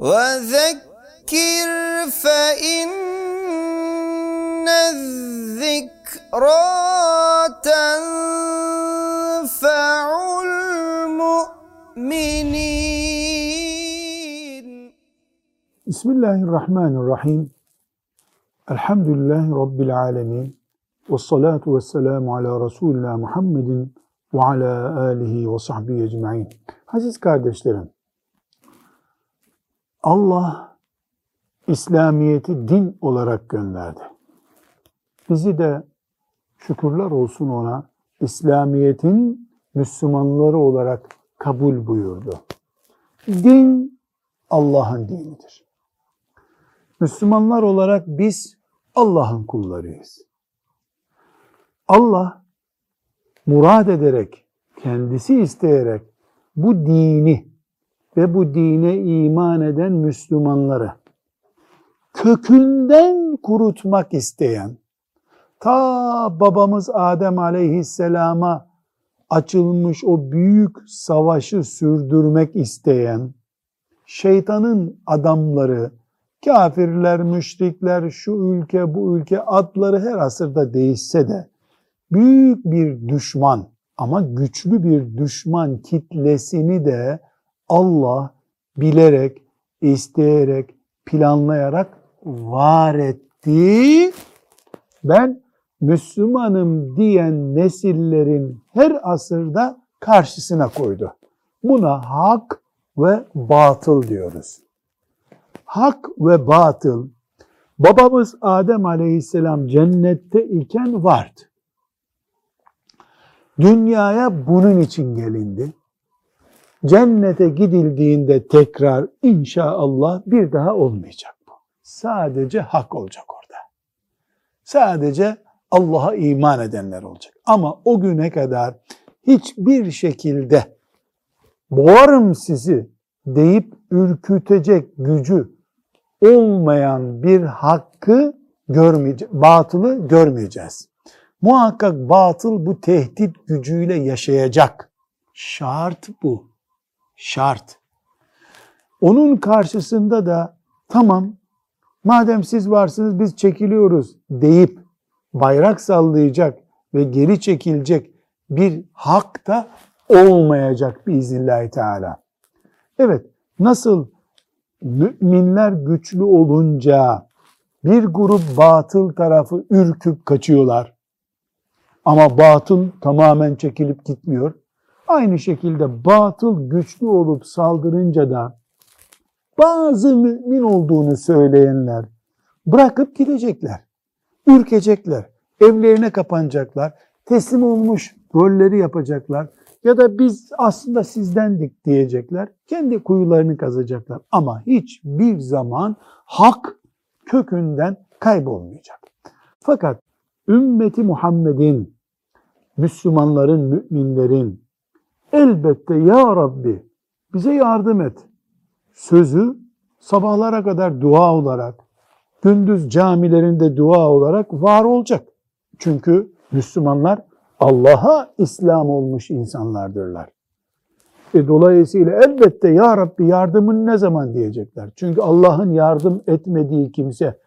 وذكر فإن الذكرى تنفع المؤمنين بسم الله الرحمن الرحيم الحمد لله رب العالمين والصلاة والسلام على Resulullah Muhammedin ve ala alihi ve sahbihi ecmain. Kardeşlerim, Allah İslamiyet'i din olarak gönderdi. Bizi de şükürler olsun ona İslamiyet'in Müslümanları olarak kabul buyurdu. Din Allah'ın dinidir. Müslümanlar olarak biz Allah'ın kullarıyız. Allah murad ederek, kendisi isteyerek bu dini ve bu dine iman eden Müslümanları kökünden kurutmak isteyen, ta babamız Adem aleyhisselama açılmış o büyük savaşı sürdürmek isteyen, şeytanın adamları, kafirler, müşrikler, şu ülke, bu ülke adları her asırda değişse de büyük bir düşman ama güçlü bir düşman kitlesini de Allah bilerek, isteyerek, planlayarak var etti. Ben Müslümanım diyen nesillerin her asırda karşısına koydu. Buna hak ve batıl diyoruz. Hak ve batıl babamız Adem aleyhisselam cennette iken vardı. Dünyaya bunun için gelindi. Cennete gidildiğinde tekrar inşallah bir daha olmayacak bu. Sadece hak olacak orada. Sadece Allah'a iman edenler olacak. Ama o güne kadar hiçbir şekilde boğarım sizi deyip ürkütecek gücü olmayan bir hakkı görmeyeceğiz, batılı görmeyeceğiz. Muhakkak batıl bu tehdit gücüyle yaşayacak. Şart bu. Şart. Onun karşısında da tamam madem siz varsınız biz çekiliyoruz deyip bayrak sallayacak ve geri çekilecek bir hak da olmayacak biiznillahü teala. Evet nasıl müminler güçlü olunca bir grup batıl tarafı ürküp kaçıyorlar. Ama batıl tamamen çekilip gitmiyor. Aynı şekilde batıl güçlü olup saldırınca da bazı mümin olduğunu söyleyenler bırakıp gidecekler. Ürkecekler. Evlerine kapanacaklar. Teslim olmuş rolleri yapacaklar. Ya da biz aslında sizdendik diyecekler. Kendi kuyularını kazacaklar. Ama hiçbir zaman hak kökünden kaybolmayacak. Fakat ümmeti Muhammed'in, Müslümanların, müminlerin elbette ya Rabbi bize yardım et sözü sabahlara kadar dua olarak, gündüz camilerinde dua olarak var olacak. Çünkü Müslümanlar Allah'a İslam olmuş insanlardırlar. E dolayısıyla elbette ya Rabbi yardımın ne zaman diyecekler. Çünkü Allah'ın yardım etmediği kimse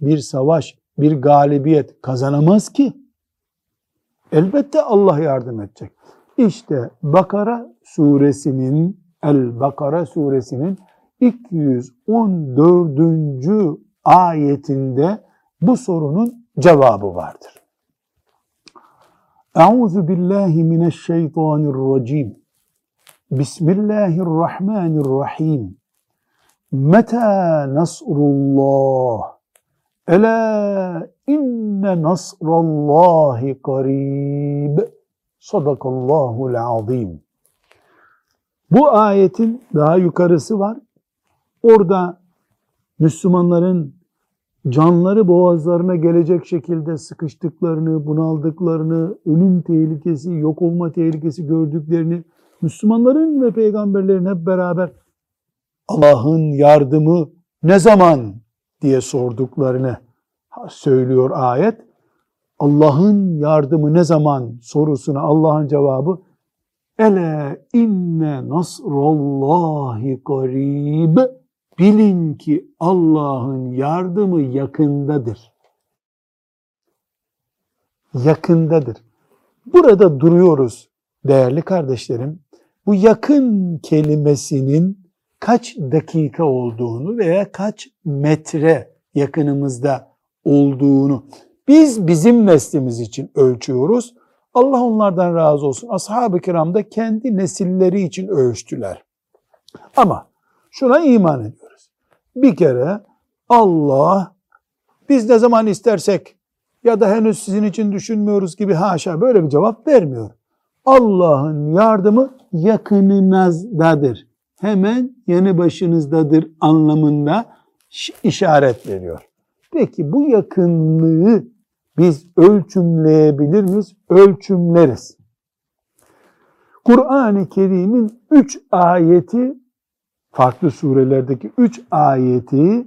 bir savaş, bir galibiyet kazanamaz ki. Elbette Allah yardım edecek. İşte Bakara suresinin, El-Bakara suresinin 214. ayetinde bu sorunun cevabı vardır. Euzu billahi mineşşeytanirracim. Bismillahirrahmanirrahim. Meta nasrullah? Ela inne nasrallahi qarib. Sadakallahul azim. Bu ayetin daha yukarısı var. Orada Müslümanların canları boğazlarına gelecek şekilde sıkıştıklarını, bunaldıklarını, ölüm tehlikesi, yok olma tehlikesi gördüklerini, Müslümanların ve peygamberlerin hep beraber Allah'ın yardımı ne zaman diye sorduklarını söylüyor ayet. Allah'ın yardımı ne zaman sorusuna Allah'ın cevabı Ele inne nasrallahi garib. bilin ki Allah'ın yardımı yakındadır. Yakındadır. Burada duruyoruz değerli kardeşlerim. Bu yakın kelimesinin kaç dakika olduğunu veya kaç metre yakınımızda olduğunu biz bizim neslimiz için ölçüyoruz. Allah onlardan razı olsun. Ashab-ı kiram da kendi nesilleri için ölçtüler. Ama şuna iman ediyoruz. Bir kere Allah biz ne zaman istersek ya da henüz sizin için düşünmüyoruz gibi haşa böyle bir cevap vermiyor. Allah'ın yardımı yakınınızdadır. Hemen yanı başınızdadır anlamında işaret veriyor. Peki bu yakınlığı biz ölçümleyebilir miyiz? Ölçümleriz. Kur'an-ı Kerim'in üç ayeti, farklı surelerdeki üç ayeti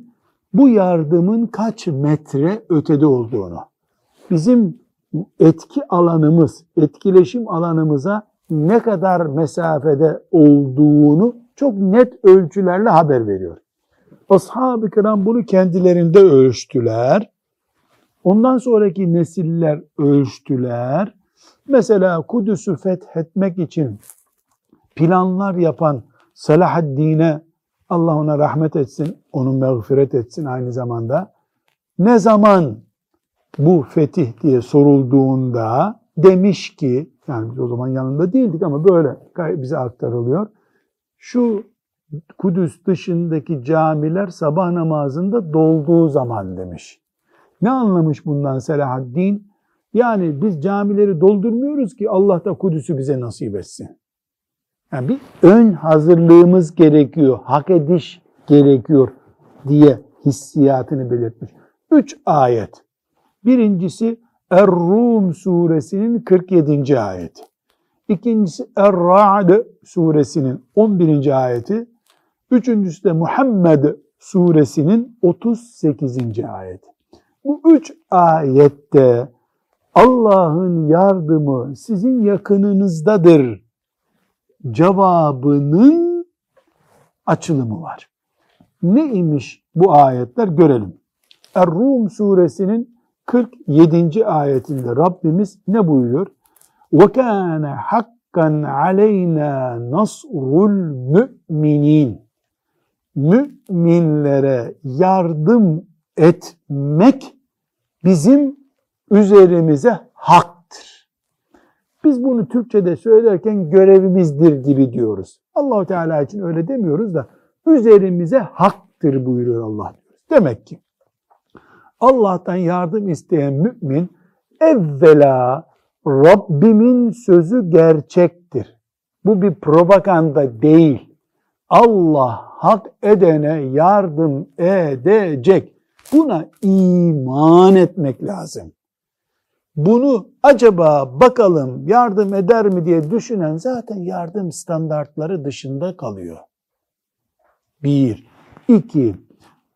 bu yardımın kaç metre ötede olduğunu, bizim etki alanımız, etkileşim alanımıza ne kadar mesafede olduğunu çok net ölçülerle haber veriyor. Ashab-ı kiram bunu kendilerinde ölçtüler. Ondan sonraki nesiller ölçtüler. Mesela Kudüs'ü fethetmek için planlar yapan Salahaddin'e Allah ona rahmet etsin, onun mağfiret etsin aynı zamanda. Ne zaman bu fetih diye sorulduğunda demiş ki, yani o zaman yanında değildik ama böyle bize aktarılıyor. Şu Kudüs dışındaki camiler sabah namazında dolduğu zaman demiş. Ne anlamış bundan Selahaddin? Yani biz camileri doldurmuyoruz ki Allah da Kudüs'ü bize nasip etsin. Yani bir ön hazırlığımız gerekiyor, hak ediş gerekiyor diye hissiyatını belirtmiş. Üç ayet. Birincisi Er-Rum suresinin 47. ayeti. İkincisi Er-Ra'd suresinin 11. ayeti. Üçüncüsü de Muhammed suresinin 38. ayeti. Bu üç ayette Allah'ın yardımı sizin yakınınızdadır cevabının açılımı var. Ne imiş bu ayetler görelim. Er-Rum suresinin 47. ayetinde Rabbimiz ne buyuruyor? وَكَانَ حَقًّا عَلَيْنَا نَصْرُ الْمُؤْمِنِينَ Müminlere yardım etmek bizim üzerimize haktır. Biz bunu Türkçe'de söylerken görevimizdir gibi diyoruz. Allahu Teala için öyle demiyoruz da üzerimize haktır buyuruyor Allah. Demek ki Allah'tan yardım isteyen mümin evvela Rabbimin sözü gerçektir. Bu bir propaganda değil. Allah hak edene yardım edecek. Buna iman etmek lazım. Bunu acaba bakalım yardım eder mi diye düşünen zaten yardım standartları dışında kalıyor. Bir. iki.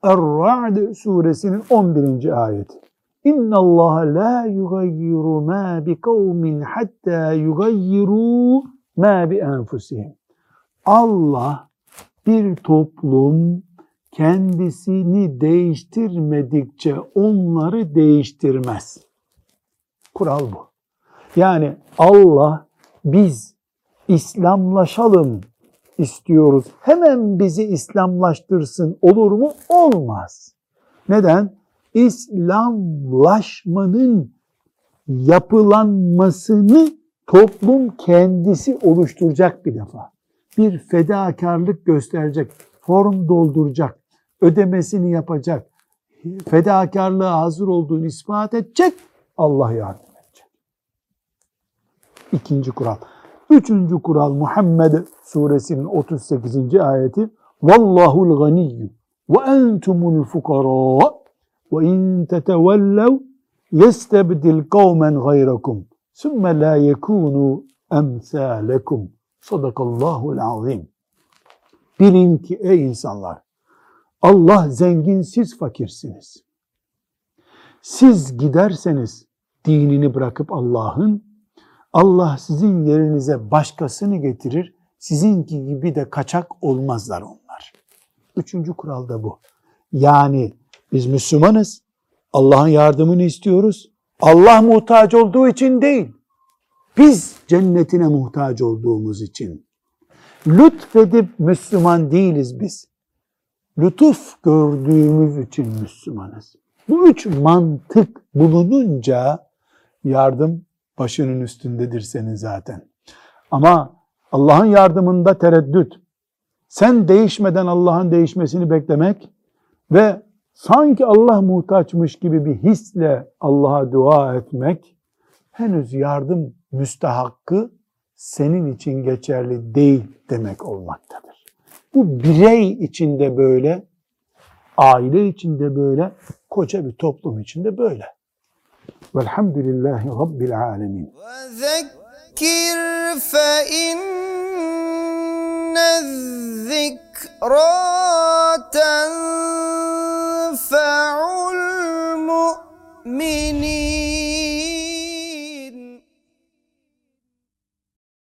Er-Ra'd suresinin 11. ayeti. İnna Allah la yugayyiru ma bi kavmin hatta yugayyiru ma bi enfusihim. Allah bir toplum kendisini değiştirmedikçe onları değiştirmez. Kural bu. Yani Allah biz İslamlaşalım istiyoruz. Hemen bizi İslamlaştırsın olur mu? Olmaz. Neden? İslamlaşmanın yapılanmasını toplum kendisi oluşturacak bir defa. Bir fedakarlık gösterecek, form dolduracak, ödemesini yapacak, fedakarlığa hazır olduğunu ispat edecek, Allah yardım edecek. İkinci kural. Üçüncü kural Muhammed suresinin 38. ayeti Vallahul ganiyyü ve entumul fukara ve in tetevellev yestebdil kavmen gayrakum sümme la yekunu emsalekum sadakallahul azim bilin ki ey insanlar Allah zengin siz fakirsiniz siz giderseniz dinini bırakıp Allah'ın Allah sizin yerinize başkasını getirir. Sizinki gibi de kaçak olmazlar onlar. Üçüncü kural da bu. Yani biz Müslümanız. Allah'ın yardımını istiyoruz. Allah muhtaç olduğu için değil. Biz cennetine muhtaç olduğumuz için. Lütfedip Müslüman değiliz biz. Lütuf gördüğümüz için Müslümanız. Bu üç mantık bulununca yardım başının üstündedir senin zaten. Ama Allah'ın yardımında tereddüt, sen değişmeden Allah'ın değişmesini beklemek ve sanki Allah muhtaçmış gibi bir hisle Allah'a dua etmek henüz yardım müstahakkı senin için geçerli değil demek olmaktadır. Bu birey içinde böyle, aile içinde böyle, koca bir toplum içinde böyle. Velhamdülillahi Rabbil alemin. Zekir fe inne zikraten fe'ul mu'minin.